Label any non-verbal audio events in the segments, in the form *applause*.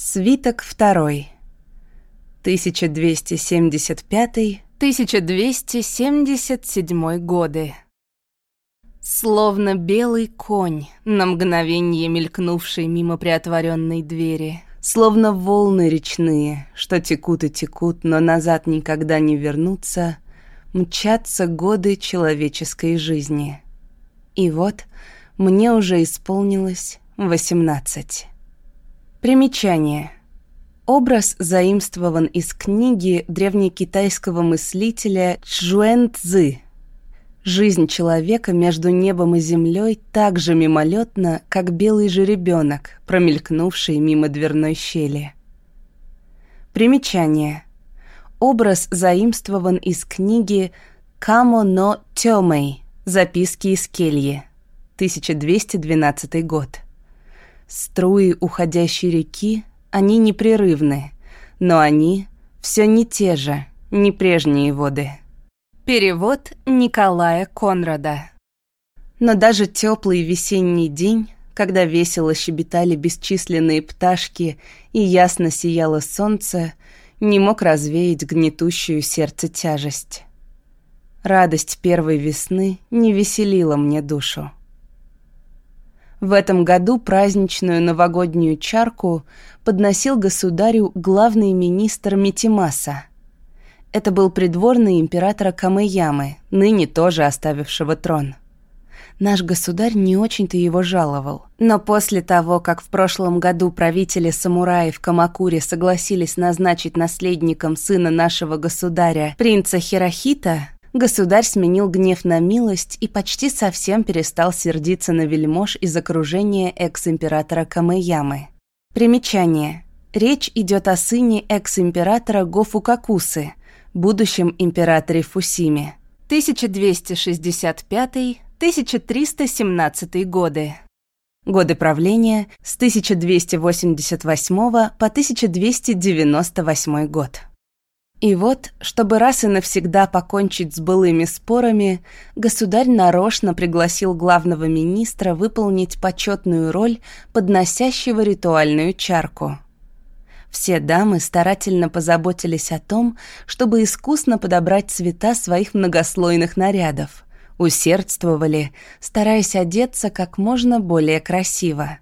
Свиток второй. 1275-1277 годы. Словно белый конь, на мгновение мелькнувший мимо приотворенной двери. Словно волны речные, что текут и текут, но назад никогда не вернутся, мчатся годы человеческой жизни. И вот мне уже исполнилось восемнадцать. Примечание. Образ заимствован из книги древнекитайского мыслителя Чжуэн Цзы. Жизнь человека между небом и землей так же мимолетна, как белый жеребенок, промелькнувший мимо дверной щели. Примечание. Образ заимствован из книги «Камо но Тёмэй. Записки из кельи», 1212 год. Струи уходящей реки, они непрерывны, но они все не те же, не прежние воды. Перевод Николая Конрада. Но даже теплый весенний день, когда весело щебетали бесчисленные пташки и ясно сияло солнце, не мог развеять гнетущую сердце тяжесть. Радость первой весны не веселила мне душу. В этом году праздничную новогоднюю чарку подносил государю главный министр Митимаса. Это был придворный императора Камэямы, ныне тоже оставившего трон. Наш государь не очень-то его жаловал. Но после того, как в прошлом году правители самураев Камакури согласились назначить наследником сына нашего государя, принца Хирохита, Государь сменил гнев на милость и почти совсем перестал сердиться на вельмож из окружения экс-императора Камэямы. Примечание. Речь идет о сыне экс-императора Гофукакусы, будущем императоре Фусиме. 1265-1317 годы. Годы правления с 1288 по 1298 год. И вот, чтобы раз и навсегда покончить с былыми спорами, государь нарочно пригласил главного министра выполнить почетную роль подносящего ритуальную чарку. Все дамы старательно позаботились о том, чтобы искусно подобрать цвета своих многослойных нарядов, усердствовали, стараясь одеться как можно более красиво.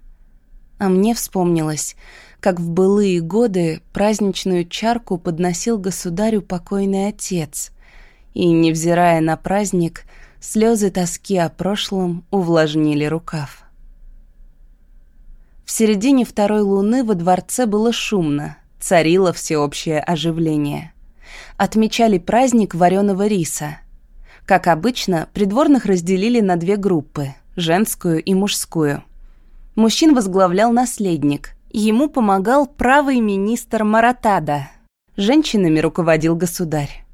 А мне вспомнилось — как в былые годы праздничную чарку подносил государю покойный отец, и, невзирая на праздник, слезы тоски о прошлом увлажнили рукав. В середине второй луны во дворце было шумно, царило всеобщее оживление. Отмечали праздник вареного риса. Как обычно, придворных разделили на две группы – женскую и мужскую. Мужчин возглавлял наследник, Ему помогал правый министр Маратада. Женщинами руководил государь.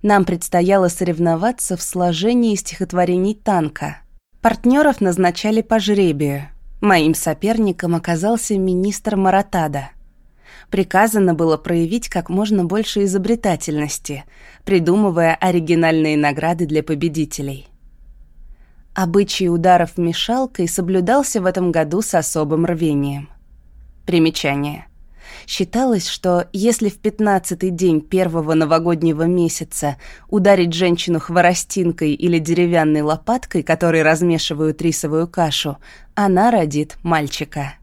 Нам предстояло соревноваться в сложении стихотворений танка. Партнеров назначали по жребию. Моим соперником оказался министр Маратада. Приказано было проявить как можно больше изобретательности, придумывая оригинальные награды для победителей. Обычай ударов мешалкой соблюдался в этом году с особым рвением – Примечание. Считалось, что если в пятнадцатый день первого новогоднего месяца ударить женщину хворостинкой или деревянной лопаткой, которой размешивают рисовую кашу, она родит мальчика.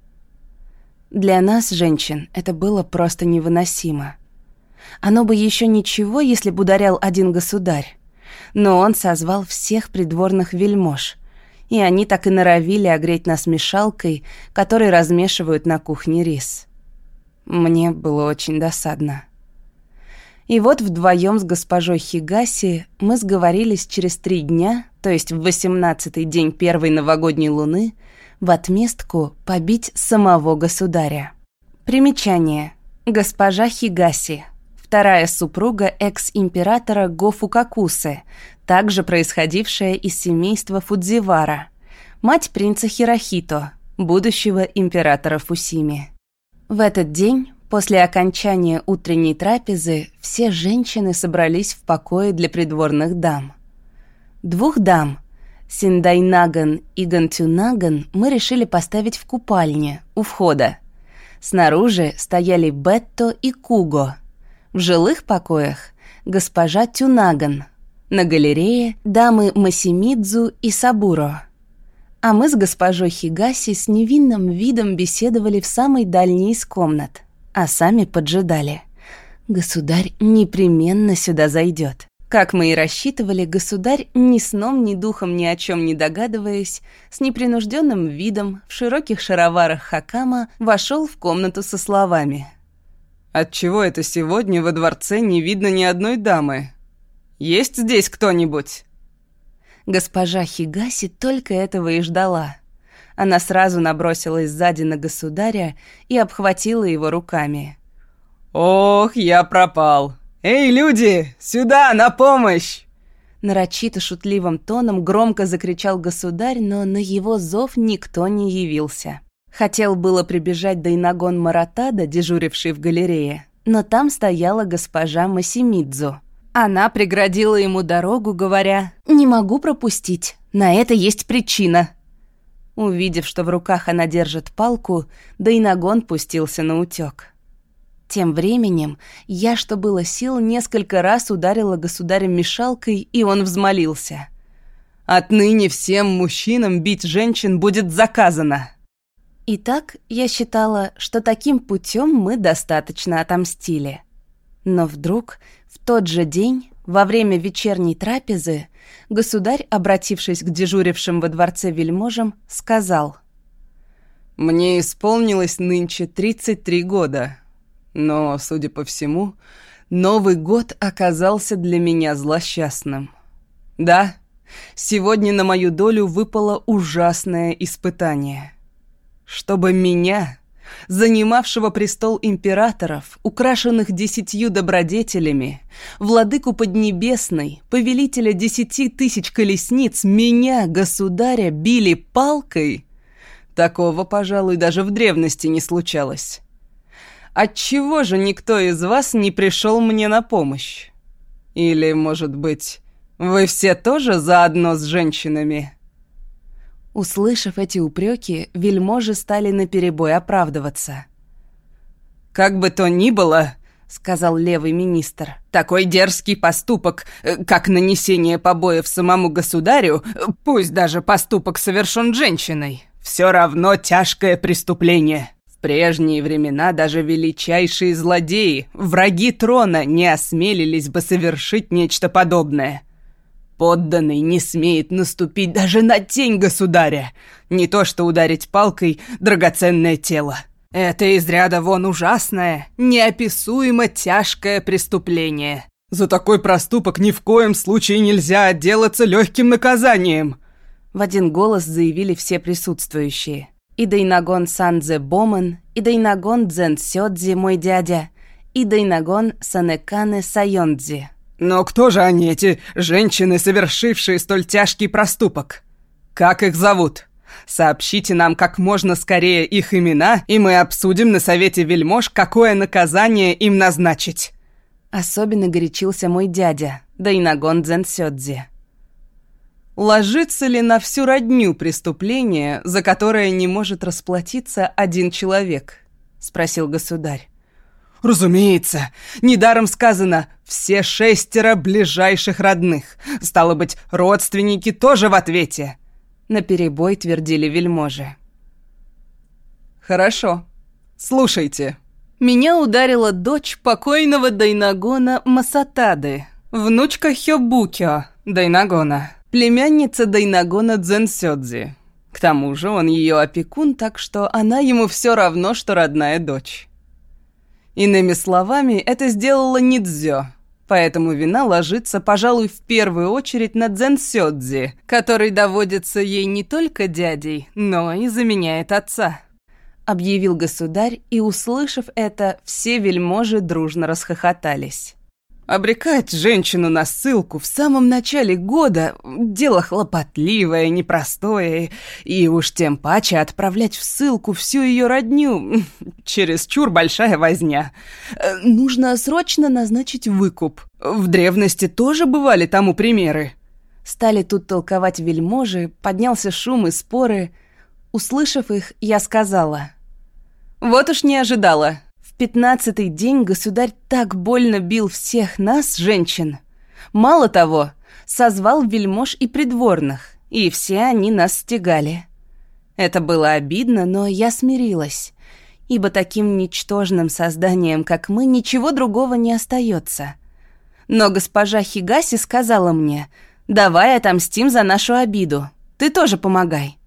Для нас, женщин, это было просто невыносимо. Оно бы еще ничего, если бы ударял один государь. Но он созвал всех придворных вельмож — и они так и норовили огреть нас мешалкой, которой размешивают на кухне рис. Мне было очень досадно. И вот вдвоем с госпожой Хигаси мы сговорились через три дня, то есть в восемнадцатый день первой новогодней луны, в отместку побить самого государя. Примечание. Госпожа Хигаси. Вторая супруга экс-императора Гофукакусы, также происходившая из семейства Фудзивара, мать принца Хирохито, будущего императора Фусими. В этот день, после окончания утренней трапезы, все женщины собрались в покое для придворных дам. Двух дам, Синдайнаган и Гантюнаган, мы решили поставить в купальне, у входа. Снаружи стояли Бетто и Куго. В жилых покоях госпожа Тюнаган. На галерее дамы Масимидзу и Сабуро. А мы с госпожой Хигаси с невинным видом беседовали в самой дальней из комнат, а сами поджидали. Государь непременно сюда зайдет. Как мы и рассчитывали, государь ни сном, ни духом, ни о чем не догадываясь, с непринужденным видом, в широких шароварах хакама, вошел в комнату со словами. «Отчего это сегодня во дворце не видно ни одной дамы? Есть здесь кто-нибудь?» Госпожа Хигаси только этого и ждала. Она сразу набросилась сзади на государя и обхватила его руками. «Ох, я пропал! Эй, люди, сюда, на помощь!» Нарочито шутливым тоном громко закричал государь, но на его зов никто не явился. Хотел было прибежать Дайнагон Маратада, дежуривший в галерее, но там стояла госпожа Масимидзу. Она преградила ему дорогу, говоря «Не могу пропустить, на это есть причина». Увидев, что в руках она держит палку, Дайнагон пустился на утёк. Тем временем я, что было сил, несколько раз ударила государем мешалкой, и он взмолился. «Отныне всем мужчинам бить женщин будет заказано!» Итак, я считала, что таким путем мы достаточно отомстили. Но вдруг, тот же день, во время вечерней трапезы, государь, обратившись к дежурившим во дворце вельможам, сказал «Мне исполнилось нынче 33 года, но, судя по всему, Новый год оказался для меня злосчастным. Да, сегодня на мою долю выпало ужасное испытание. Чтобы меня, занимавшего престол императоров, украшенных десятью добродетелями, владыку Поднебесной, повелителя десяти тысяч колесниц, меня, государя, били палкой, такого, пожалуй, даже в древности не случалось. Отчего же никто из вас не пришел мне на помощь? Или, может быть, вы все тоже заодно с женщинами?» Услышав эти упреки, вельможи стали наперебой оправдываться. «Как бы то ни было», — сказал левый министр, «такой дерзкий поступок, э, как нанесение побоев самому государю, пусть даже поступок совершен женщиной, все равно тяжкое преступление». В прежние времена даже величайшие злодеи, враги трона, не осмелились бы совершить нечто подобное. Подданный не смеет наступить даже на тень государя, не то что ударить палкой драгоценное тело. Это из ряда вон ужасное, неописуемо тяжкое преступление. За такой проступок ни в коем случае нельзя отделаться легким наказанием. В один голос заявили все присутствующие и Дайнагон Санзе Боман, и Дайнагон Дзен Сёдзи, мой дядя, и Дайнагон Санекане Сайондзи. Но кто же они, эти женщины, совершившие столь тяжкий проступок? Как их зовут? Сообщите нам как можно скорее их имена, и мы обсудим на совете вельмож, какое наказание им назначить. Особенно горячился мой дядя, Дайнагон Дзен Сёдзи. Ложится ли на всю родню преступление, за которое не может расплатиться один человек? Спросил государь. Разумеется, недаром сказано «все шестеро ближайших родных». Стало быть, родственники тоже в ответе. На перебой твердили вельможи. Хорошо, слушайте. Меня ударила дочь покойного Дайнагона Масатады, внучка Хёбукё Дайнагона племянница Дайнагона Дзенсёдзи. К тому же он ее опекун, так что она ему все равно, что родная дочь. Иными словами, это сделала Нидзё, поэтому вина ложится, пожалуй, в первую очередь на Дзенсёдзи, который доводится ей не только дядей, но и заменяет отца. Объявил государь, и, услышав это, все вельможи дружно расхохотались. Обрекать женщину на ссылку в самом начале года – дело хлопотливое, непростое, и уж тем паче отправлять в ссылку всю ее родню *laughs* – чересчур большая возня. Э, нужно срочно назначить выкуп. В древности тоже бывали тому примеры. Стали тут толковать вельможи, поднялся шум и споры. Услышав их, я сказала – Вот уж не ожидала. Пятнадцатый день государь так больно бил всех нас, женщин. Мало того, созвал вельмож и придворных, и все они нас стегали. Это было обидно, но я смирилась, ибо таким ничтожным созданием, как мы, ничего другого не остается. Но госпожа Хигаси сказала мне, «Давай отомстим за нашу обиду. Ты тоже помогай».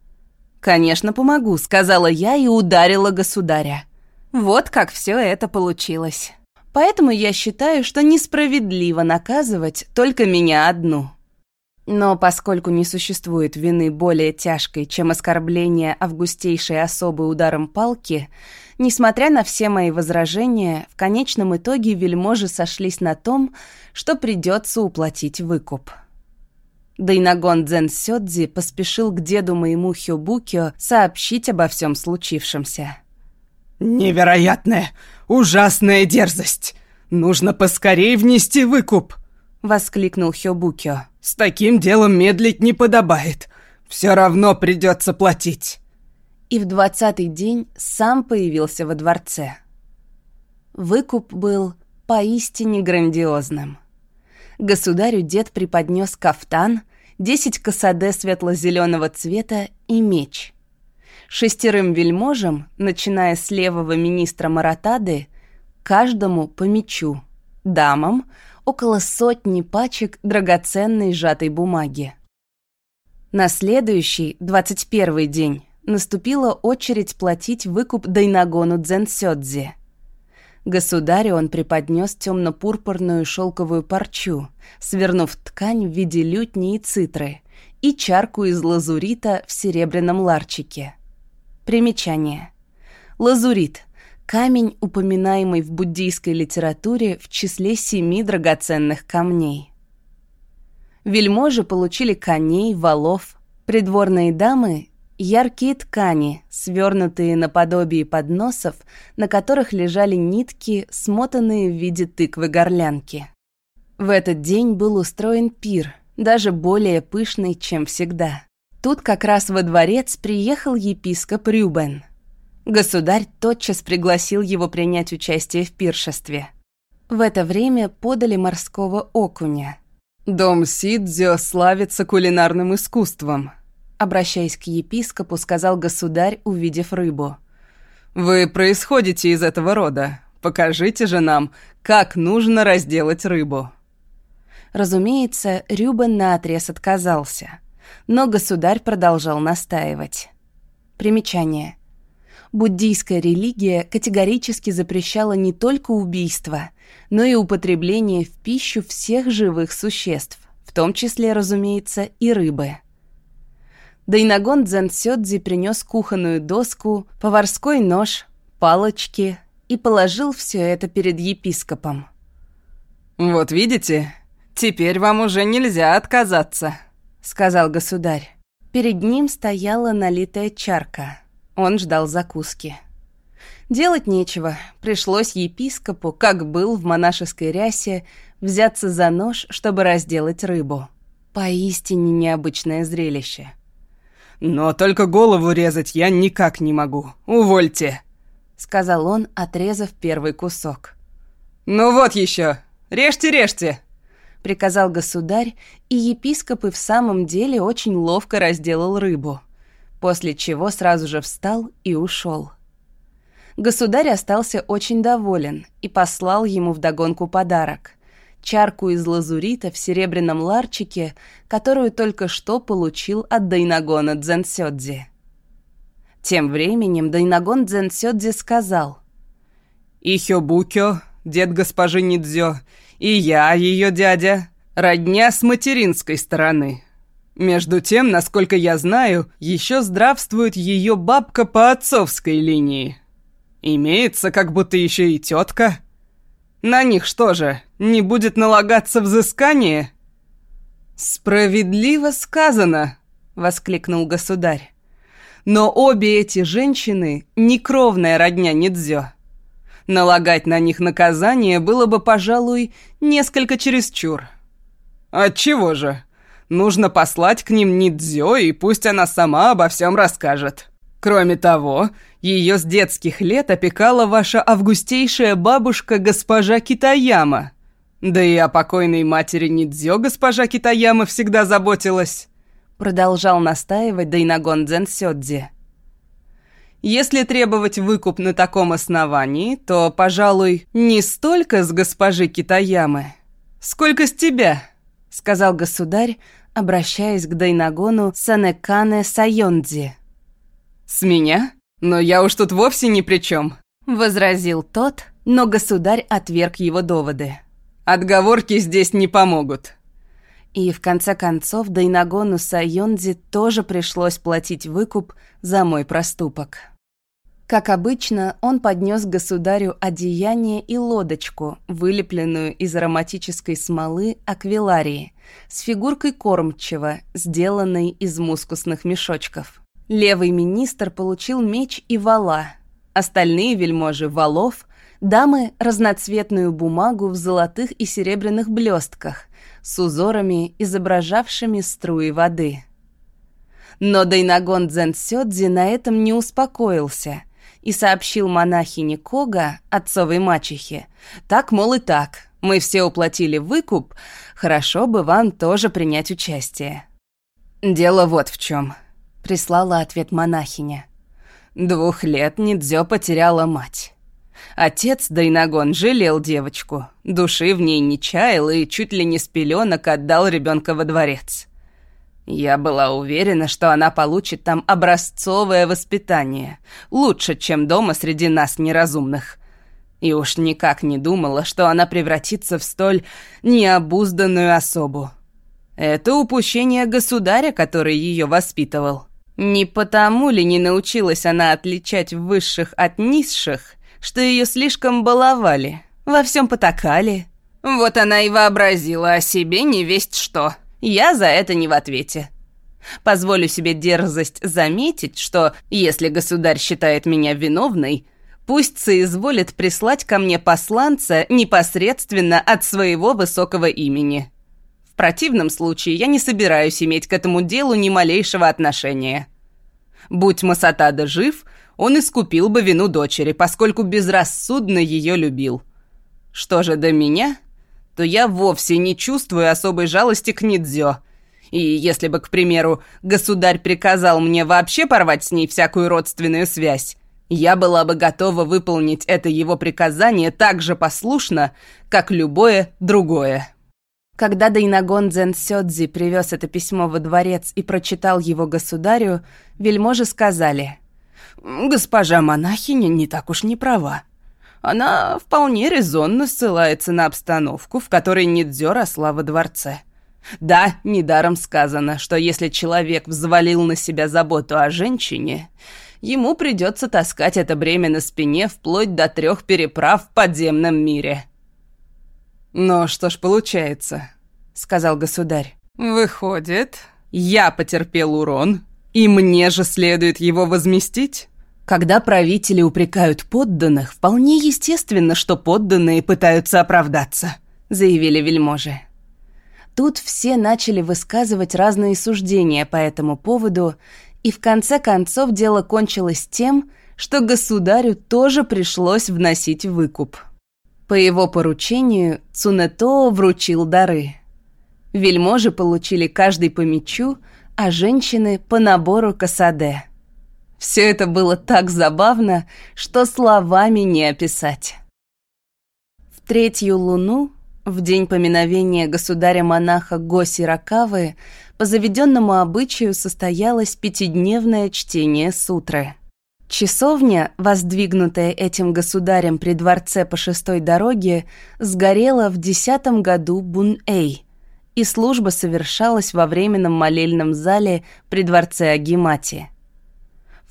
«Конечно, помогу», — сказала я и ударила государя. Вот как все это получилось. Поэтому я считаю, что несправедливо наказывать только меня одну. Но поскольку не существует вины более тяжкой, чем оскорбление августейшей особы ударом палки, несмотря на все мои возражения, в конечном итоге вельможи сошлись на том, что придется уплатить выкуп. Дайнагон Дзен Сёдзи поспешил к деду моему Хёбукё сообщить обо всем случившемся. «Невероятная, ужасная дерзость! Нужно поскорей внести выкуп!» — воскликнул Хёбукё. «С таким делом медлить не подобает. Все равно придется платить». И в двадцатый день сам появился во дворце. Выкуп был поистине грандиозным. Государю дед преподнес кафтан, десять косаде светло-зеленого цвета и меч — Шестерым вельможам, начиная с левого министра Маратады, каждому по мечу, дамам около сотни пачек драгоценной сжатой бумаги. На следующий, 21 день, наступила очередь платить выкуп Дайнагону Дзенсёдзи. Государю он преподнес темно-пурпурную шелковую парчу, свернув ткань в виде лютни и цитры, и чарку из лазурита в серебряном ларчике. Примечание. Лазурит – камень, упоминаемый в буддийской литературе в числе семи драгоценных камней. Вельможи получили коней, валов, придворные дамы – яркие ткани, свернутые наподобие подносов, на которых лежали нитки, смотанные в виде тыквы-горлянки. В этот день был устроен пир, даже более пышный, чем всегда. Тут как раз во дворец приехал епископ Рюбен. Государь тотчас пригласил его принять участие в пиршестве. В это время подали морского окуня. «Дом Сидзё славится кулинарным искусством», обращаясь к епископу, сказал государь, увидев рыбу. «Вы происходите из этого рода. Покажите же нам, как нужно разделать рыбу». Разумеется, Рюбен наотрез отказался – но государь продолжал настаивать. Примечание. Буддийская религия категорически запрещала не только убийство, но и употребление в пищу всех живых существ, в том числе, разумеется, и рыбы. Дайнагон Дзенсёдзи принес кухонную доску, поварской нож, палочки и положил все это перед епископом. «Вот видите, теперь вам уже нельзя отказаться», — сказал государь. Перед ним стояла налитая чарка. Он ждал закуски. Делать нечего. Пришлось епископу, как был в монашеской рясе, взяться за нож, чтобы разделать рыбу. Поистине необычное зрелище. «Но только голову резать я никак не могу. Увольте!» — сказал он, отрезав первый кусок. «Ну вот еще! Режьте, режьте!» — приказал государь, и епископ и в самом деле очень ловко разделал рыбу, после чего сразу же встал и ушел. Государь остался очень доволен и послал ему вдогонку подарок — чарку из лазурита в серебряном ларчике, которую только что получил от Дайнагона Дзенсёдзи. Тем временем Дайнагон Дзенсёдзи сказал — «Ихёбукё, дед госпожи Нидзё, и я, ее дядя, родня с материнской стороны. Между тем, насколько я знаю, еще здравствует ее бабка по отцовской линии. Имеется как будто еще и тетка. На них что же, не будет налагаться взыскание? «Справедливо сказано!» — воскликнул государь. «Но обе эти женщины — некровная родня Нидзё. Налагать на них наказание было бы, пожалуй, несколько чересчур. Отчего же? Нужно послать к ним Нидзё, и пусть она сама обо всем расскажет. Кроме того, ее с детских лет опекала ваша августейшая бабушка госпожа Китаяма. Да и о покойной матери Нидзё госпожа Китаяма всегда заботилась. Продолжал настаивать Дайнагон Дзен Сёдзи. Если требовать выкуп на таком основании, то, пожалуй, не столько с госпожи Китаямы, сколько с тебя, сказал государь, обращаясь к Дайнагону Санекане Сайондзи. «С меня? Но я уж тут вовсе ни при чем», — возразил тот, но государь отверг его доводы. «Отговорки здесь не помогут». И в конце концов Дайнагону Сайонзи тоже пришлось платить выкуп за мой проступок. Как обычно, он поднес государю одеяние и лодочку, вылепленную из ароматической смолы аквиларии, с фигуркой кормчего, сделанной из мускусных мешочков. Левый министр получил меч и вала, остальные вельможи — валов, дамы — разноцветную бумагу в золотых и серебряных блестках с узорами, изображавшими струи воды. Но Дайнагон Дзен на этом не успокоился — и сообщил монахине Кога, отцовой мачехе. «Так, мол, и так. Мы все уплатили выкуп. Хорошо бы вам тоже принять участие». «Дело вот в чем, прислала ответ монахиня. «Двух лет Нидзё потеряла мать». Отец Дайнагон жалел девочку, души в ней не чаял и чуть ли не с пеленок отдал ребенка во дворец. Я была уверена, что она получит там образцовое воспитание, лучше, чем дома среди нас неразумных. И уж никак не думала, что она превратится в столь необузданную особу. Это упущение государя, который ее воспитывал. Не потому ли не научилась она отличать высших от низших, что ее слишком баловали, во всем потакали? Вот она и вообразила о себе не весть что. Я за это не в ответе. Позволю себе дерзость заметить, что, если государь считает меня виновной, пусть соизволит прислать ко мне посланца непосредственно от своего высокого имени. В противном случае я не собираюсь иметь к этому делу ни малейшего отношения. Будь Масатада жив, он искупил бы вину дочери, поскольку безрассудно ее любил. Что же до меня, то я вовсе не чувствую особой жалости к Нидзё. И если бы, к примеру, государь приказал мне вообще порвать с ней всякую родственную связь, я была бы готова выполнить это его приказание так же послушно, как любое другое. Когда Дайнагон Дзен Сёдзи привез это письмо во дворец и прочитал его государю, вельможи сказали, «Госпожа монахиня не так уж не права. Она вполне резонно ссылается на обстановку, в которой Нидзё росла во дворце. Да, недаром сказано, что если человек взвалил на себя заботу о женщине, ему придется таскать это бремя на спине вплоть до трех переправ в подземном мире. «Ну что ж получается», — сказал государь. «Выходит, я потерпел урон, и мне же следует его возместить?» Когда правители упрекают подданных, вполне естественно, что подданные пытаются оправдаться, заявили вельможи. Тут все начали высказывать разные суждения по этому поводу, и в конце концов дело кончилось тем, что государю тоже пришлось вносить выкуп. По его поручению Цунетоо вручил дары. Вельможи получили каждый по мечу, а женщины — по набору касаде — все это было так забавно, что словами не описать. В третью луну, в день поминовения государя-монаха Госи Ракавы, по заведенному обычаю состоялось пятидневное чтение сутры. Часовня, воздвигнутая этим государем при дворце по шестой дороге, сгорела в десятом году Бун-Эй, и служба совершалась во временном молельном зале при дворце Агимати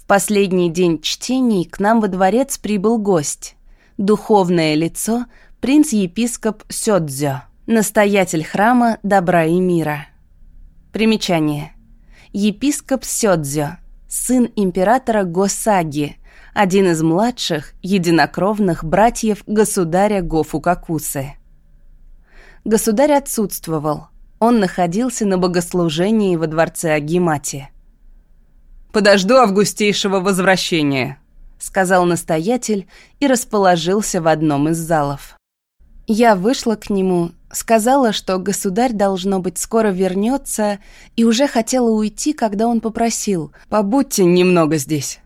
последний день чтений к нам во дворец прибыл гость. Духовное лицо — принц-епископ Сёдзё, настоятель храма добра и мира. Примечание. Епископ Сёдзё, сын императора Госаги, один из младших, единокровных братьев государя Гофукакусы. Государь отсутствовал. Он находился на богослужении во дворце Агимати. Подожду августейшего возвращения», — сказал настоятель и расположился в одном из залов. Я вышла к нему, сказала, что государь, должно быть, скоро вернется, и уже хотела уйти, когда он попросил «Побудьте немного здесь».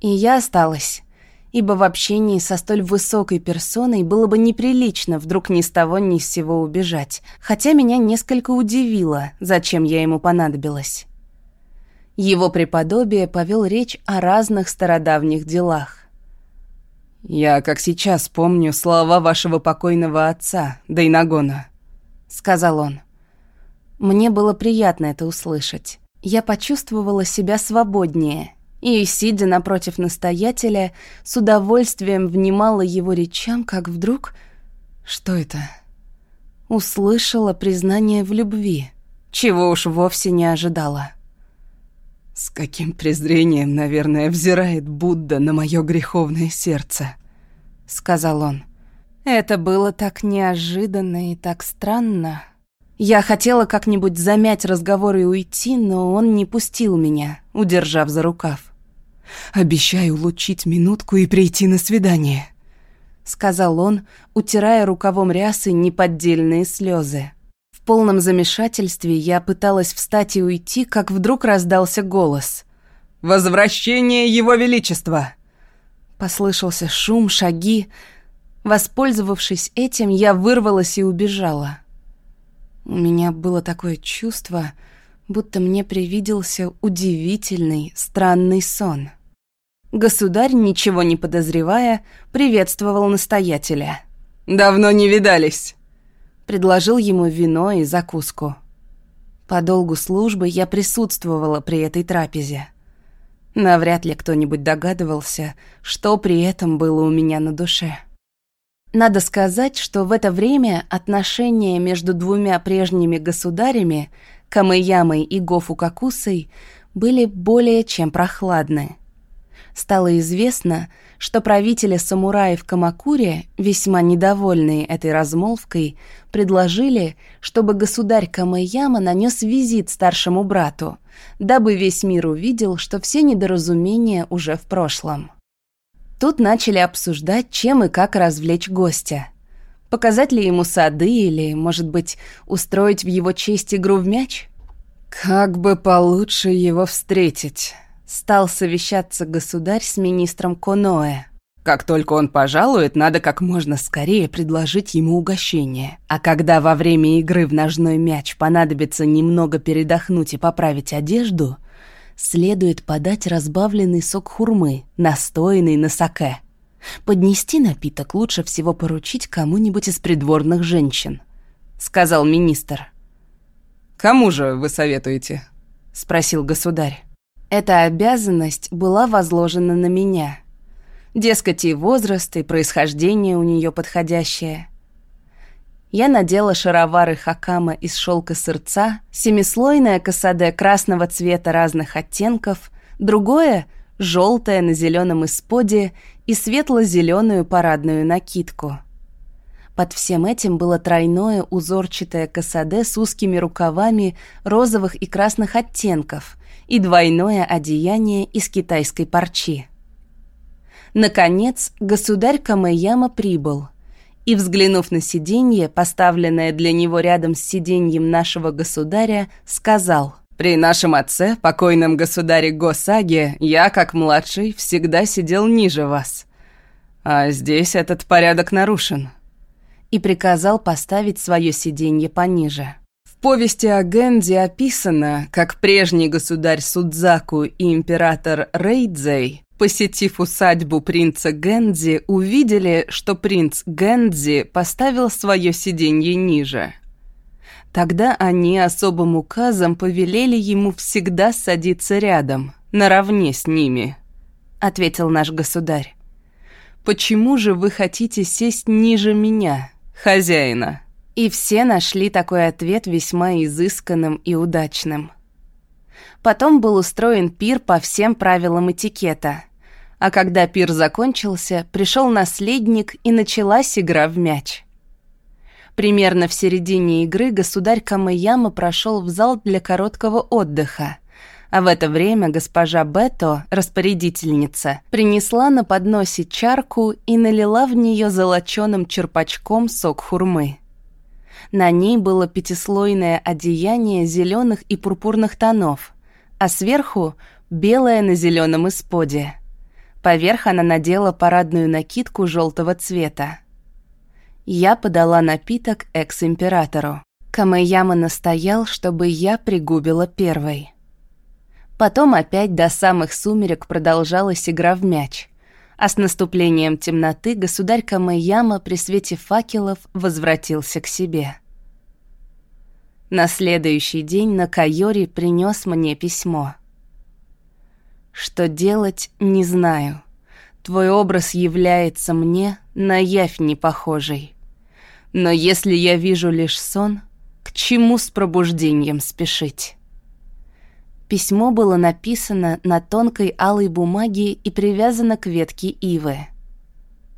И я осталась, ибо в общении со столь высокой персоной было бы неприлично вдруг ни с того ни с сего убежать, хотя меня несколько удивило, зачем я ему понадобилась. Его преподобие повел речь о разных стародавних делах. «Я, как сейчас, помню слова вашего покойного отца, Дайнагона», — сказал он. Мне было приятно это услышать. Я почувствовала себя свободнее и, сидя напротив настоятеля, с удовольствием внимала его речам, как вдруг... Что это? Услышала признание в любви, чего уж вовсе не ожидала. С каким презрением, наверное, взирает Будда на мое греховное сердце, сказал он. Это было так неожиданно и так странно. Я хотела как-нибудь замять разговор и уйти, но он не пустил меня, удержав за рукав. «Обещаю улучшить минутку и прийти на свидание», — сказал он, утирая рукавом рясы неподдельные слезы полном замешательстве я пыталась встать и уйти, как вдруг раздался голос. «Возвращение Его Величества!» Послышался шум, шаги. Воспользовавшись этим, я вырвалась и убежала. У меня было такое чувство, будто мне привиделся удивительный, странный сон. Государь, ничего не подозревая, приветствовал настоятеля. «Давно не видались!» Предложил ему вино и закуску. По долгу службы я присутствовала при этой трапезе. Навряд ли кто-нибудь догадывался, что при этом было у меня на душе. Надо сказать, что в это время отношения между двумя прежними государями, Камэямой и Гофу Какусой, были более чем прохладны. Стало известно, что правители самураев Камакуре, весьма недовольные этой размолвкой, предложили, чтобы государь Камэяма нанес визит старшему брату, дабы весь мир увидел, что все недоразумения уже в прошлом. Тут начали обсуждать, чем и как развлечь гостя. Показать ли ему сады или, может быть, устроить в его честь игру в мяч? «Как бы получше его встретить», Стал совещаться государь с министром Коноэ. Как только он пожалует, надо как можно скорее предложить ему угощение. А когда во время игры в ножной мяч понадобится немного передохнуть и поправить одежду, следует подать разбавленный сок хурмы, настоянный на саке. Поднести напиток лучше всего поручить кому-нибудь из придворных женщин, сказал министр. Кому же вы советуете? спросил государь. Эта обязанность была возложена на меня. Дескать, и возраст, и происхождение у нее подходящее. Я надела шаровары хакама из шелка сырца, семислойное касаде красного цвета разных оттенков, другое — желтое на зеленом исподе и светло-зеленую парадную накидку. Под всем этим было тройное узорчатое касаде с узкими рукавами розовых и красных оттенков — и двойное одеяние из китайской парчи. Наконец, государь Камэяма прибыл, и, взглянув на сиденье, поставленное для него рядом с сиденьем нашего государя, сказал «При нашем отце, покойном государе Госаге, я, как младший, всегда сидел ниже вас. А здесь этот порядок нарушен» и приказал поставить свое сиденье пониже. Повести о Гэнди описано, как прежний государь Судзаку и император Рейдзей, посетив усадьбу принца Гэнди, увидели, что принц Гэнди поставил свое сиденье ниже. Тогда они особым указом повелели ему всегда садиться рядом, наравне с ними, — ответил наш государь. «Почему же вы хотите сесть ниже меня, хозяина?» И все нашли такой ответ весьма изысканным и удачным. Потом был устроен пир по всем правилам этикета. А когда пир закончился, пришел наследник и началась игра в мяч. Примерно в середине игры государь Камаяма прошел в зал для короткого отдыха, А в это время госпожа Бето, распорядительница, принесла на подносе чарку и налила в нее золоченым черпачком сок хурмы. На ней было пятислойное одеяние зеленых и пурпурных тонов, а сверху — белое на зеленом исподе. Поверх она надела парадную накидку желтого цвета. Я подала напиток экс-императору. Камэяма настоял, чтобы я пригубила первой. Потом опять до самых сумерек продолжалась игра в мяч. А с наступлением темноты государь Камэяма при свете факелов возвратился к себе. На следующий день на Кайори принес мне письмо. «Что делать, не знаю. Твой образ является мне на явь не похожей. Но если я вижу лишь сон, к чему с пробуждением спешить?» Письмо было написано на тонкой алой бумаге и привязано к ветке ивы.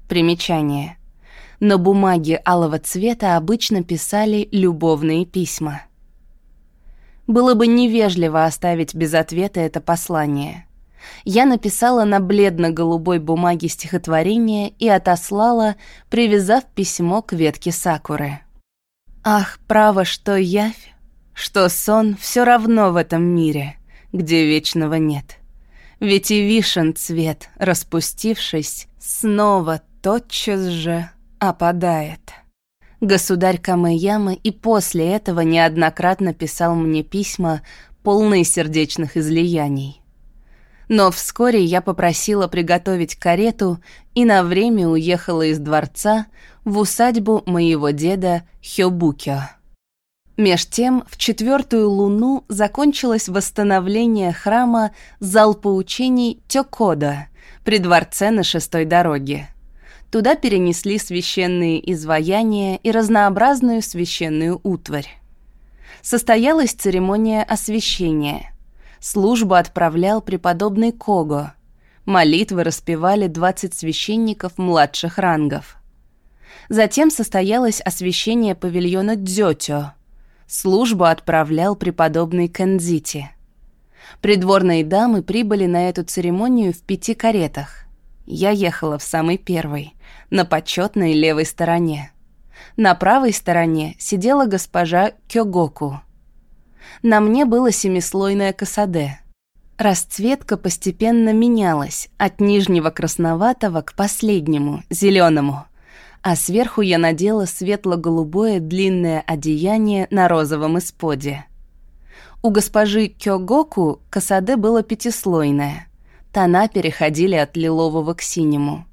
Примечание. На бумаге алого цвета обычно писали любовные письма. Было бы невежливо оставить без ответа это послание. Я написала на бледно-голубой бумаге стихотворение и отослала, привязав письмо к ветке сакуры. «Ах, право, что явь, что сон все равно в этом мире, где вечного нет. Ведь и вишен цвет, распустившись, снова тотчас же опадает. Государь Камэяма и после этого неоднократно писал мне письма, полные сердечных излияний. Но вскоре я попросила приготовить карету и на время уехала из дворца в усадьбу моего деда Хёбукё. Меж тем, в четвертую луну закончилось восстановление храма зал поучений Тёкода при дворце на шестой дороге. Туда перенесли священные изваяния и разнообразную священную утварь. Состоялась церемония освящения. Службу отправлял преподобный Кого. Молитвы распевали 20 священников младших рангов. Затем состоялось освящение павильона Дзётё – службу отправлял преподобный Кензити. Придворные дамы прибыли на эту церемонию в пяти каретах. Я ехала в самой первой, на почетной левой стороне. На правой стороне сидела госпожа Кёгоку. На мне было семислойное касаде. Расцветка постепенно менялась от нижнего красноватого к последнему, зеленому — а сверху я надела светло-голубое длинное одеяние на розовом исподе. У госпожи Кёгоку касаде было пятислойное. Тона переходили от лилового к синему.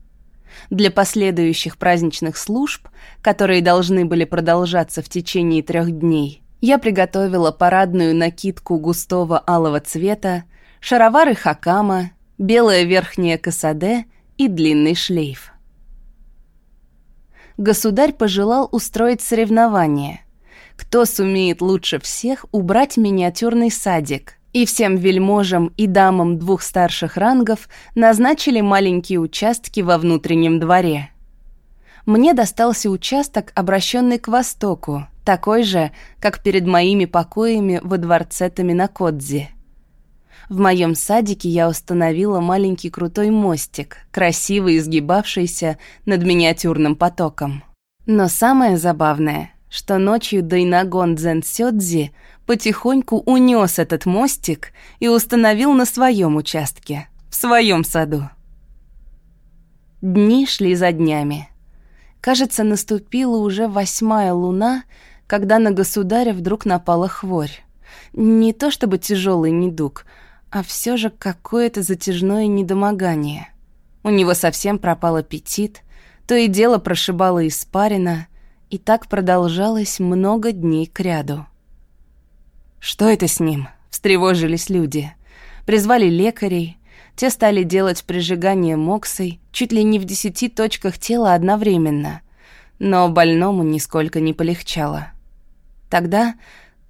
Для последующих праздничных служб, которые должны были продолжаться в течение трех дней, я приготовила парадную накидку густого алого цвета, шаровары хакама, белое верхнее касаде и длинный шлейф государь пожелал устроить соревнование. Кто сумеет лучше всех убрать миниатюрный садик? И всем вельможам и дамам двух старших рангов назначили маленькие участки во внутреннем дворе. Мне достался участок, обращенный к востоку, такой же, как перед моими покоями во дворце Таминакодзи. В моем садике я установила маленький крутой мостик, красиво изгибавшийся над миниатюрным потоком. Но самое забавное, что ночью Дайнагон Дзен Сёдзи потихоньку унес этот мостик и установил на своем участке, в своем саду. Дни шли за днями. Кажется, наступила уже восьмая луна, когда на государя вдруг напала хворь. Не то чтобы тяжелый недуг — а все же какое-то затяжное недомогание. У него совсем пропал аппетит, то и дело прошибало испарина, и так продолжалось много дней кряду. «Что это с ним?» — встревожились люди. Призвали лекарей, те стали делать прижигание моксой чуть ли не в десяти точках тела одновременно, но больному нисколько не полегчало. Тогда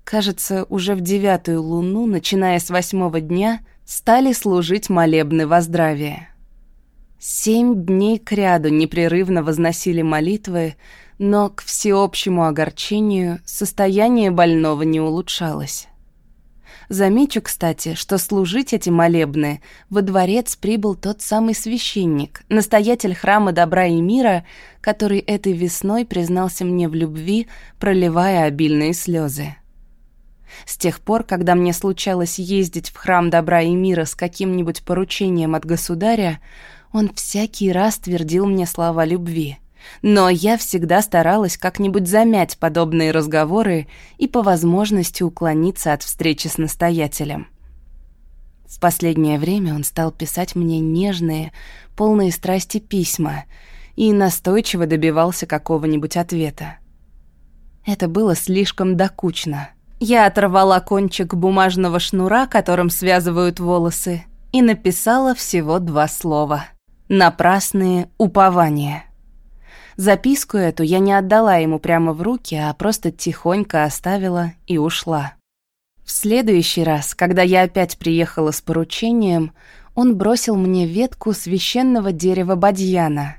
Кажется, уже в девятую луну, начиная с восьмого дня, стали служить молебны воздравия. Семь дней кряду непрерывно возносили молитвы, но, к всеобщему огорчению, состояние больного не улучшалось. Замечу, кстати, что служить эти молебны во дворец прибыл тот самый священник, настоятель храма добра и мира, который этой весной признался мне в любви, проливая обильные слезы. С тех пор, когда мне случалось ездить в храм добра и мира с каким-нибудь поручением от государя, он всякий раз твердил мне слова любви — но я всегда старалась как-нибудь замять подобные разговоры и по возможности уклониться от встречи с настоятелем. В последнее время он стал писать мне нежные, полные страсти письма и настойчиво добивался какого-нибудь ответа. Это было слишком докучно. Я оторвала кончик бумажного шнура, которым связывают волосы, и написала всего два слова. «Напрасные упования». Записку эту я не отдала ему прямо в руки, а просто тихонько оставила и ушла. В следующий раз, когда я опять приехала с поручением, он бросил мне ветку священного дерева бадьяна.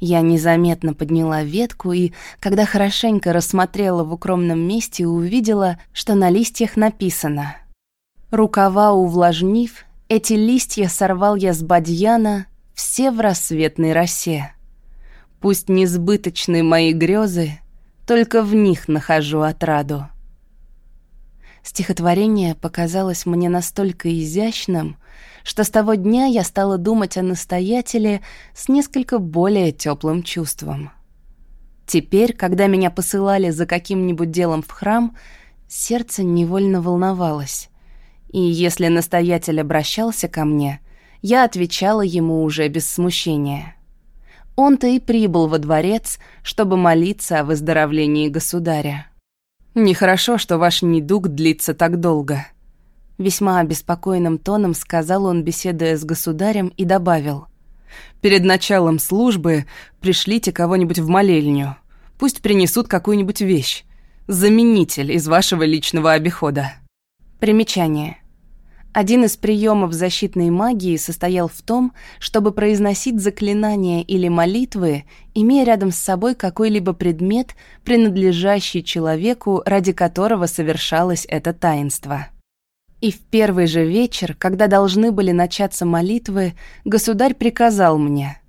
Я незаметно подняла ветку и, когда хорошенько рассмотрела в укромном месте, увидела, что на листьях написано «Рукава увлажнив, эти листья сорвал я с бадьяна, все в рассветной росе». Пусть несбыточны мои грезы, только в них нахожу отраду. Стихотворение показалось мне настолько изящным, что с того дня я стала думать о настоятеле с несколько более теплым чувством. Теперь, когда меня посылали за каким-нибудь делом в храм, сердце невольно волновалось. И если настоятель обращался ко мне, я отвечала ему уже без смущения. Он-то и прибыл во дворец, чтобы молиться о выздоровлении государя. «Нехорошо, что ваш недуг длится так долго», — весьма обеспокоенным тоном сказал он, беседуя с государем, и добавил. «Перед началом службы пришлите кого-нибудь в молельню. Пусть принесут какую-нибудь вещь. Заменитель из вашего личного обихода». Примечание. Один из приемов защитной магии состоял в том, чтобы произносить заклинания или молитвы, имея рядом с собой какой-либо предмет, принадлежащий человеку, ради которого совершалось это таинство. И в первый же вечер, когда должны были начаться молитвы, государь приказал мне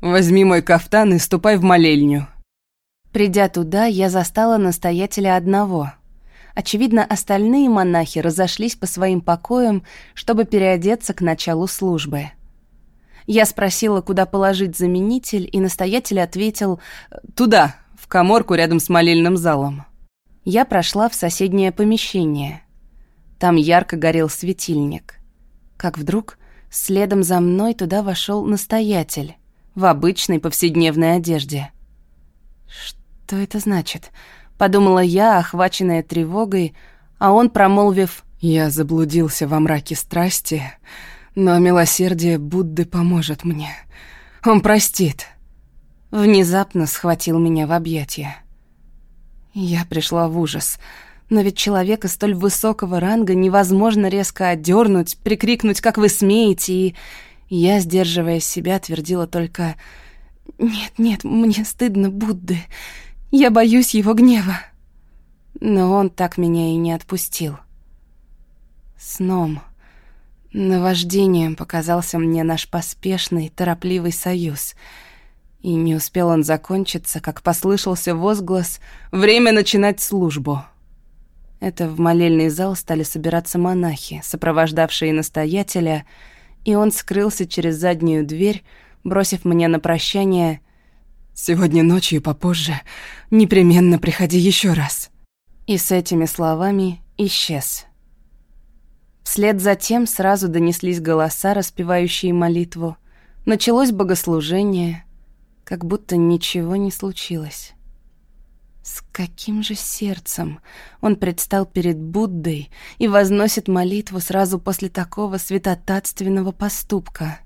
«Возьми мой кафтан и ступай в молельню». Придя туда, я застала настоятеля одного — Очевидно, остальные монахи разошлись по своим покоям, чтобы переодеться к началу службы. Я спросила, куда положить заменитель, и настоятель ответил «Туда, в коморку рядом с молельным залом». Я прошла в соседнее помещение. Там ярко горел светильник. Как вдруг следом за мной туда вошел настоятель в обычной повседневной одежде. Что это значит? Подумала я, охваченная тревогой, а он, промолвив «Я заблудился во мраке страсти, но милосердие Будды поможет мне. Он простит». Внезапно схватил меня в объятия. Я пришла в ужас. Но ведь человека столь высокого ранга невозможно резко отдернуть, прикрикнуть, как вы смеете, и я, сдерживая себя, твердила только «Нет, нет, мне стыдно Будды. Я боюсь его гнева. Но он так меня и не отпустил. Сном, наваждением показался мне наш поспешный, торопливый союз. И не успел он закончиться, как послышался возглас «Время начинать службу». Это в молельный зал стали собираться монахи, сопровождавшие настоятеля, и он скрылся через заднюю дверь, бросив мне на прощание Сегодня ночью попозже непременно приходи еще раз». И с этими словами исчез. Вслед за тем сразу донеслись голоса, распевающие молитву. Началось богослужение, как будто ничего не случилось. С каким же сердцем он предстал перед Буддой и возносит молитву сразу после такого святотатственного поступка —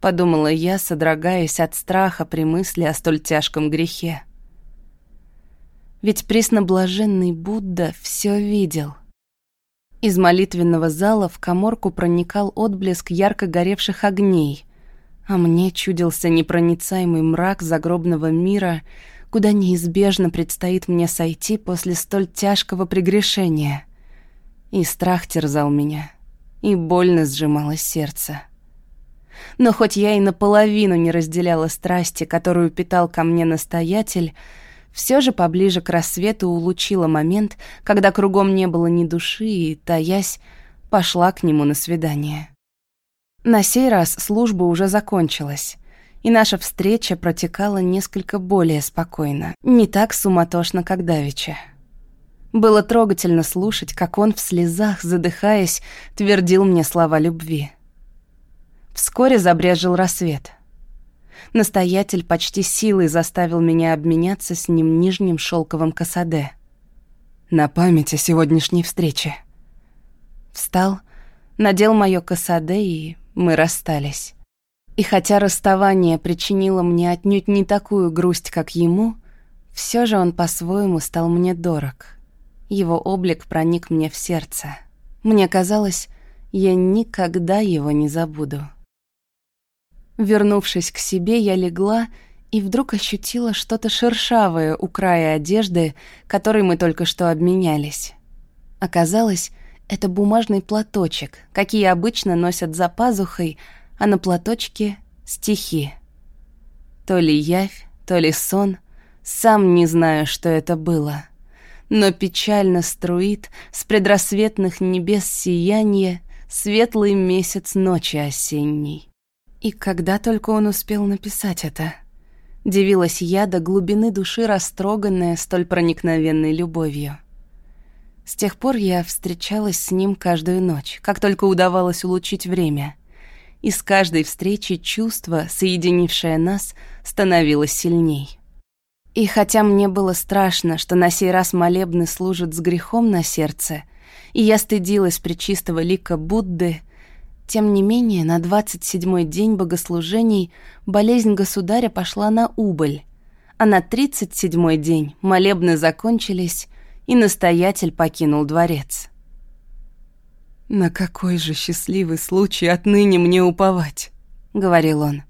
подумала я, содрогаясь от страха при мысли о столь тяжком грехе. Ведь пресноблаженный Будда все видел. Из молитвенного зала в коморку проникал отблеск ярко горевших огней, а мне чудился непроницаемый мрак загробного мира, куда неизбежно предстоит мне сойти после столь тяжкого прегрешения. И страх терзал меня, и больно сжималось сердце. Но хоть я и наполовину не разделяла страсти, которую питал ко мне настоятель, все же поближе к рассвету улучила момент, когда кругом не было ни души, и, таясь, пошла к нему на свидание. На сей раз служба уже закончилась, и наша встреча протекала несколько более спокойно, не так суматошно, как давеча. Было трогательно слушать, как он в слезах, задыхаясь, твердил мне слова любви. Вскоре забрежил рассвет. Настоятель почти силой заставил меня обменяться с ним нижним шелковым касаде. На память о сегодняшней встрече. Встал, надел моё касаде, и мы расстались. И хотя расставание причинило мне отнюдь не такую грусть, как ему, все же он по-своему стал мне дорог. Его облик проник мне в сердце. Мне казалось, я никогда его не забуду. Вернувшись к себе, я легла и вдруг ощутила что-то шершавое у края одежды, которой мы только что обменялись. Оказалось, это бумажный платочек, какие обычно носят за пазухой, а на платочке — стихи. То ли явь, то ли сон, сам не знаю, что это было. Но печально струит с предрассветных небес сияние светлый месяц ночи осенней. И когда только он успел написать это? Дивилась я до глубины души, растроганная столь проникновенной любовью. С тех пор я встречалась с ним каждую ночь, как только удавалось улучшить время. И с каждой встречи чувство, соединившее нас, становилось сильней. И хотя мне было страшно, что на сей раз молебны служат с грехом на сердце, и я стыдилась причистого лика Будды, тем не менее, на 27-й день богослужений болезнь государя пошла на убыль, а на 37-й день молебны закончились, и настоятель покинул дворец. «На какой же счастливый случай отныне мне уповать?» — говорил он.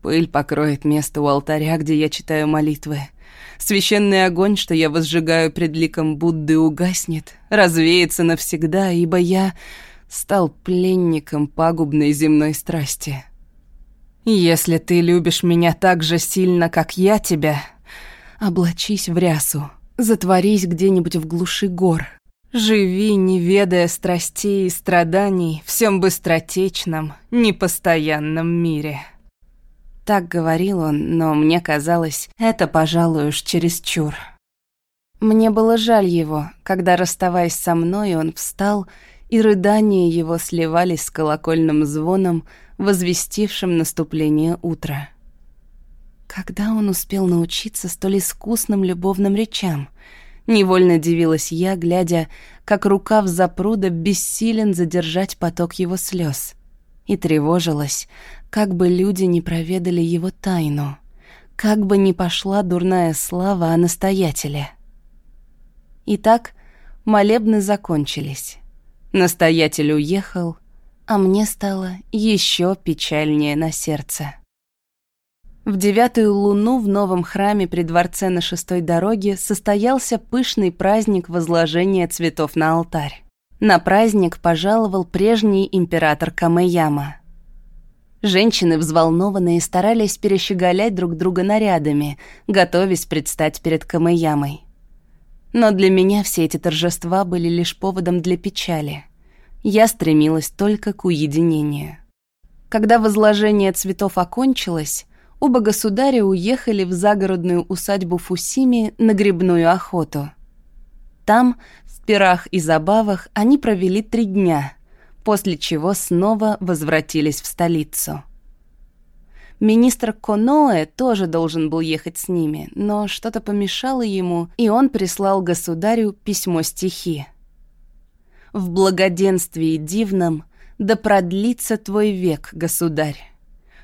«Пыль покроет место у алтаря, где я читаю молитвы. Священный огонь, что я возжигаю пред ликом Будды, угаснет, развеется навсегда, ибо я стал пленником пагубной земной страсти. Если ты любишь меня так же сильно, как я тебя, облачись в рясу, затворись где-нибудь в глуши гор, живи, не ведая страстей и страданий в всем быстротечном, непостоянном мире. Так говорил он, но мне казалось, это, пожалуй, уж чересчур. Мне было жаль его, когда, расставаясь со мной, он встал и рыдания его сливались с колокольным звоном, возвестившим наступление утра. Когда он успел научиться столь искусным любовным речам? Невольно дивилась я, глядя, как рукав запруда бессилен задержать поток его слез. И тревожилась, как бы люди не проведали его тайну, как бы не пошла дурная слава о настоятеле. Итак, молебны закончились. Настоятель уехал, а мне стало еще печальнее на сердце. В девятую луну в новом храме при дворце на шестой дороге состоялся пышный праздник возложения цветов на алтарь. На праздник пожаловал прежний император Камэяма. Женщины, взволнованные, старались перещеголять друг друга нарядами, готовясь предстать перед Камэямой. Но для меня все эти торжества были лишь поводом для печали. Я стремилась только к уединению. Когда возложение цветов окончилось, оба государя уехали в загородную усадьбу Фусими на грибную охоту. Там, в пирах и забавах, они провели три дня, после чего снова возвратились в столицу. Министр Коноэ тоже должен был ехать с ними, но что-то помешало ему, и он прислал государю письмо-стихи. «В благоденствии дивном да продлится твой век, государь.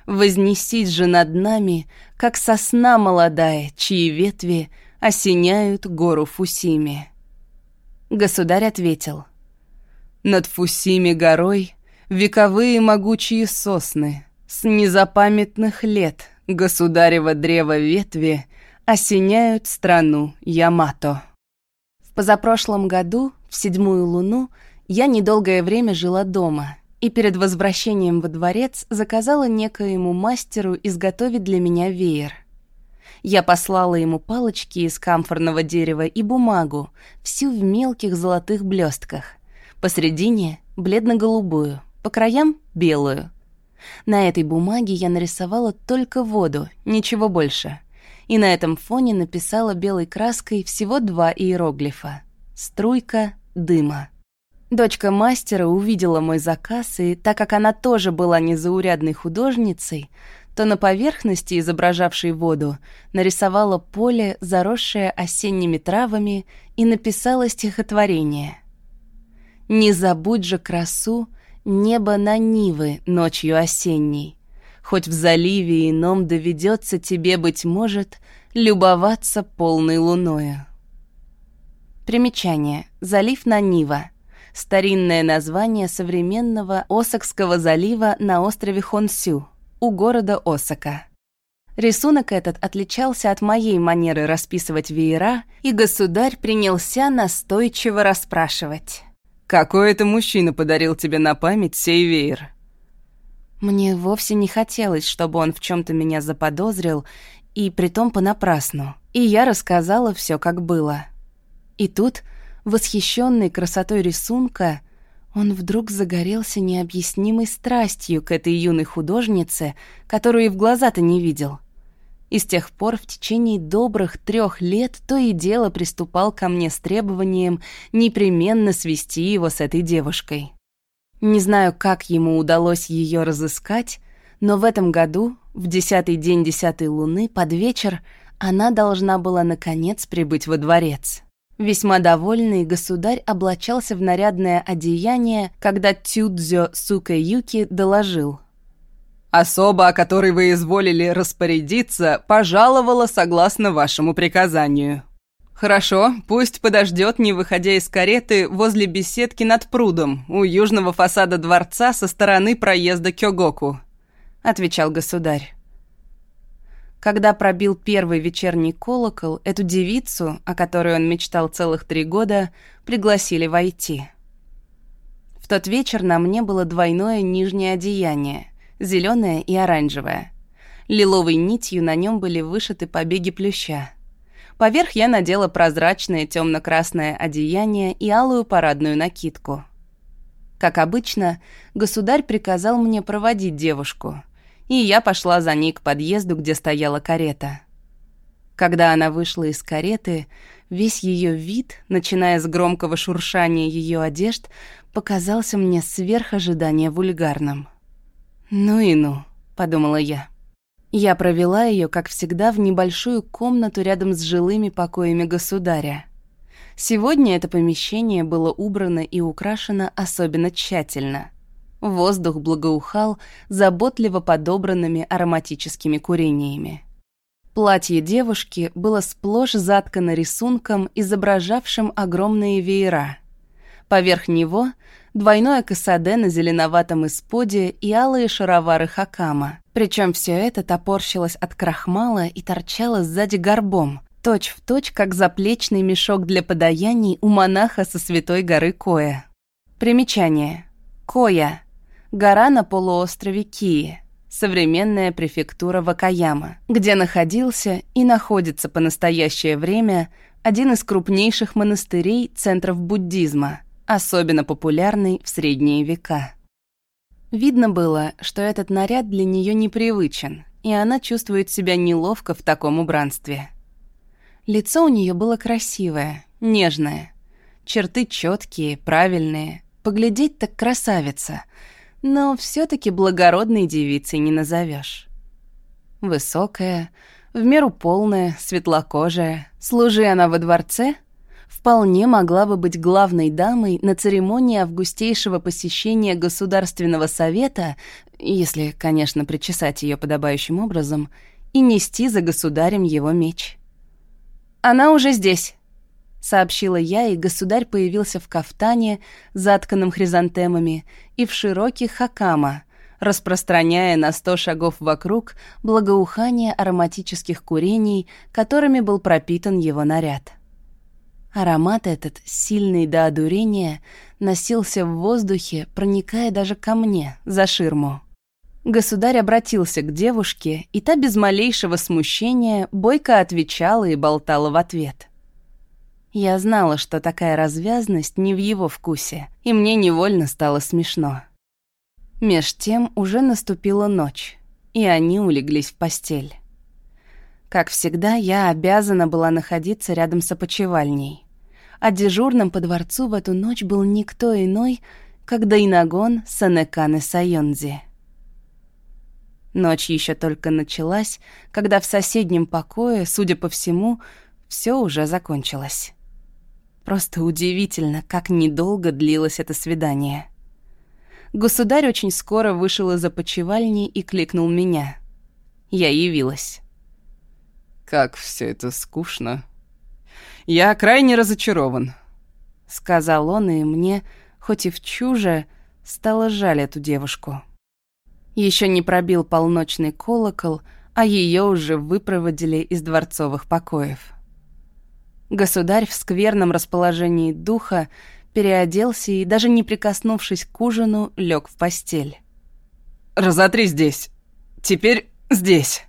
Вознесись же над нами, как сосна молодая, чьи ветви осеняют гору Фусими». Государь ответил, «Над Фусими горой вековые могучие сосны, с незапамятных лет государево древо ветви осеняют страну Ямато. В позапрошлом году, в седьмую луну, я недолгое время жила дома и перед возвращением во дворец заказала некоему мастеру изготовить для меня веер. Я послала ему палочки из камфорного дерева и бумагу, всю в мелких золотых блестках. Посредине — бледно-голубую, по краям — белую. На этой бумаге я нарисовала только воду, ничего больше. И на этом фоне написала белой краской всего два иероглифа — струйка дыма. Дочка мастера увидела мой заказ, и так как она тоже была незаурядной художницей, то на поверхности, изображавшей воду, нарисовала поле, заросшее осенними травами, и написала стихотворение. «Не забудь же красу небо на Нивы ночью осенней. Хоть в заливе ином доведется тебе, быть может, любоваться полной луною». Примечание. Залив на Нива старинное название современного Осакского залива на острове Хонсю, у города Осака. Рисунок этот отличался от моей манеры расписывать веера, и государь принялся настойчиво расспрашивать. «Какой это мужчина подарил тебе на память сей веер?» Мне вовсе не хотелось, чтобы он в чем то меня заподозрил, и притом понапрасну. И я рассказала все, как было. И тут Восхищенный красотой рисунка, он вдруг загорелся необъяснимой страстью к этой юной художнице, которую и в глаза-то не видел. И с тех пор в течение добрых трех лет то и дело приступал ко мне с требованием непременно свести его с этой девушкой. Не знаю, как ему удалось ее разыскать, но в этом году, в десятый день десятой луны, под вечер, она должна была наконец прибыть во дворец. Весьма довольный государь облачался в нарядное одеяние, когда Тюдзё Сука Юки доложил. «Особа, о которой вы изволили распорядиться, пожаловала согласно вашему приказанию». «Хорошо, пусть подождет, не выходя из кареты, возле беседки над прудом, у южного фасада дворца со стороны проезда Кёгоку», — отвечал государь. Когда пробил первый вечерний колокол, эту девицу, о которой он мечтал целых три года, пригласили войти. В тот вечер на мне было двойное нижнее одеяние, зеленое и оранжевое. Лиловой нитью на нем были вышиты побеги плюща. Поверх я надела прозрачное темно-красное одеяние и алую парадную накидку. Как обычно, государь приказал мне проводить девушку — и я пошла за ней к подъезду, где стояла карета. Когда она вышла из кареты, весь ее вид, начиная с громкого шуршания ее одежд, показался мне сверх ожидания вульгарным. «Ну и ну», — подумала я. Я провела ее, как всегда, в небольшую комнату рядом с жилыми покоями государя. Сегодня это помещение было убрано и украшено особенно тщательно. Воздух благоухал заботливо подобранными ароматическими курениями. Платье девушки было сплошь заткано рисунком, изображавшим огромные веера. Поверх него двойное касаде на зеленоватом исподе и алые шаровары хакама. Причем все это топорщилось от крахмала и торчало сзади горбом, точь в точь, как заплечный мешок для подаяний у монаха со святой горы Коя. Примечание. Коя гора на полуострове Кии, современная префектура Вакаяма, где находился и находится по настоящее время один из крупнейших монастырей центров буддизма, особенно популярный в средние века. Видно было, что этот наряд для нее непривычен, и она чувствует себя неловко в таком убранстве. Лицо у нее было красивое, нежное, черты четкие, правильные, поглядеть так красавица — но все таки благородной девицей не назовешь. Высокая, в меру полная, светлокожая, служи она во дворце, вполне могла бы быть главной дамой на церемонии августейшего посещения Государственного совета, если, конечно, причесать ее подобающим образом, и нести за государем его меч. «Она уже здесь», сообщила я, и государь появился в кафтане, затканном хризантемами, и в широких хакама, распространяя на сто шагов вокруг благоухание ароматических курений, которыми был пропитан его наряд. Аромат этот, сильный до одурения, носился в воздухе, проникая даже ко мне, за ширму. Государь обратился к девушке, и та без малейшего смущения бойко отвечала и болтала в ответ. Я знала, что такая развязность не в его вкусе, и мне невольно стало смешно. Меж тем уже наступила ночь, и они улеглись в постель. Как всегда, я обязана была находиться рядом с опочивальней. А дежурным по дворцу в эту ночь был никто иной, как Дайнагон Санеканы Сайонзи. Ночь еще только началась, когда в соседнем покое, судя по всему, все уже закончилось. Просто удивительно, как недолго длилось это свидание. Государь очень скоро вышел из опочивальни и кликнул меня. Я явилась. «Как все это скучно. Я крайне разочарован», — сказал он, и мне, хоть и в чуже, стало жаль эту девушку. Еще не пробил полночный колокол, а ее уже выпроводили из дворцовых покоев. Государь в скверном расположении духа переоделся и, даже не прикоснувшись к ужину, лег в постель. «Разотри здесь. Теперь здесь».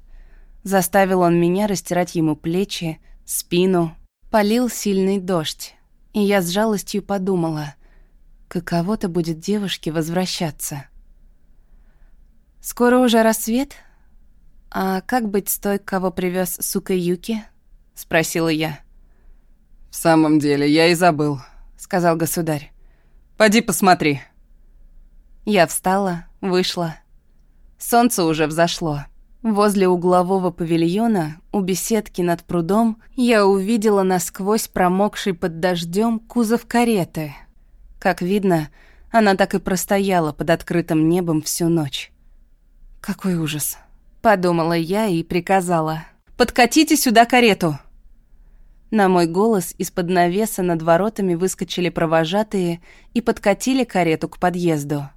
Заставил он меня растирать ему плечи, спину. Полил сильный дождь, и я с жалостью подумала, каково-то будет девушке возвращаться. «Скоро уже рассвет? А как быть с той, кого привез сука Юки?» — спросила я. «В самом деле, я и забыл», — сказал государь. «Поди посмотри». Я встала, вышла. Солнце уже взошло. Возле углового павильона, у беседки над прудом, я увидела насквозь промокший под дождем кузов кареты. Как видно, она так и простояла под открытым небом всю ночь. «Какой ужас!» — подумала я и приказала. «Подкатите сюда карету!» На мой голос из-под навеса над воротами выскочили провожатые и подкатили карету к подъезду.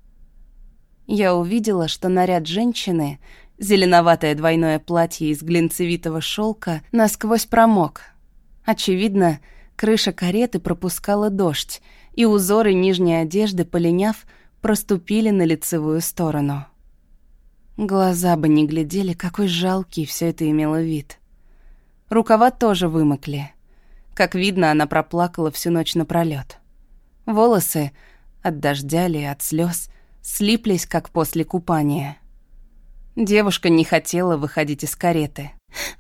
Я увидела, что наряд женщины, зеленоватое двойное платье из глинцевитого шелка, насквозь промок. Очевидно, крыша кареты пропускала дождь, и узоры нижней одежды, полиняв, проступили на лицевую сторону. Глаза бы не глядели, какой жалкий все это имело вид. Рукава тоже вымокли. Как видно, она проплакала всю ночь напролёт. Волосы от дождя ли, от слез слиплись, как после купания. Девушка не хотела выходить из кареты.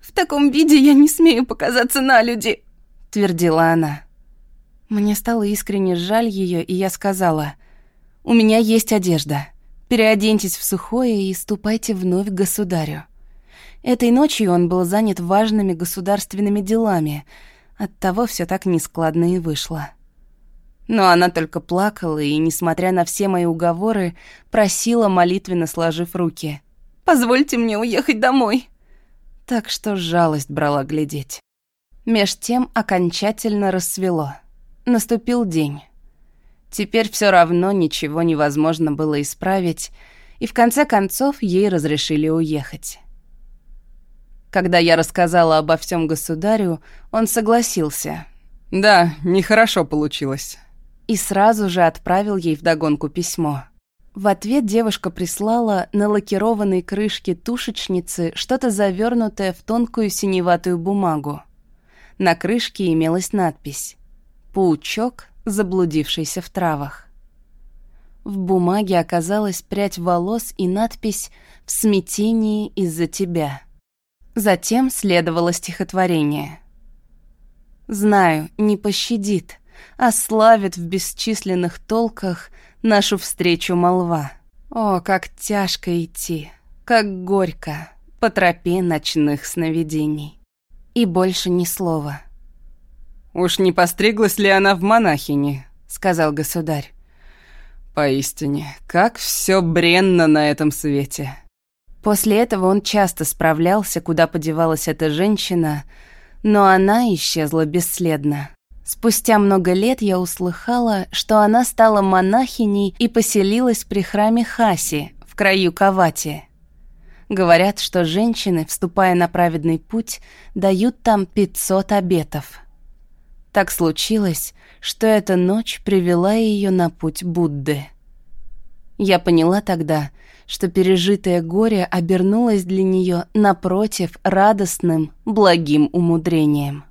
«В таком виде я не смею показаться на люди», — твердила она. Мне стало искренне жаль ее, и я сказала, «У меня есть одежда. Переоденьтесь в сухое и ступайте вновь к государю». Этой ночью он был занят важными государственными делами — Оттого все так нескладно и вышло. Но она только плакала и, несмотря на все мои уговоры, просила, молитвенно сложив руки. «Позвольте мне уехать домой!» Так что жалость брала глядеть. Меж тем окончательно рассвело. Наступил день. Теперь все равно ничего невозможно было исправить, и в конце концов ей разрешили уехать. Когда я рассказала обо всем государю, он согласился. «Да, нехорошо получилось». И сразу же отправил ей вдогонку письмо. В ответ девушка прислала на лакированной крышке тушечницы что-то завернутое в тонкую синеватую бумагу. На крышке имелась надпись «Паучок, заблудившийся в травах». В бумаге оказалась прядь волос и надпись «В смятении из-за тебя». Затем следовало стихотворение. «Знаю, не пощадит, а славит в бесчисленных толках нашу встречу молва. О, как тяжко идти, как горько по тропе ночных сновидений». И больше ни слова. «Уж не постриглась ли она в монахини?» — сказал государь. «Поистине, как все бренно на этом свете!» После этого он часто справлялся, куда подевалась эта женщина, но она исчезла бесследно. Спустя много лет я услыхала, что она стала монахиней и поселилась при храме Хаси в краю Кавати. Говорят, что женщины, вступая на праведный путь, дают там 500 обетов. Так случилось, что эта ночь привела ее на путь Будды. Я поняла тогда, что пережитое горе обернулось для нее напротив радостным, благим умудрением.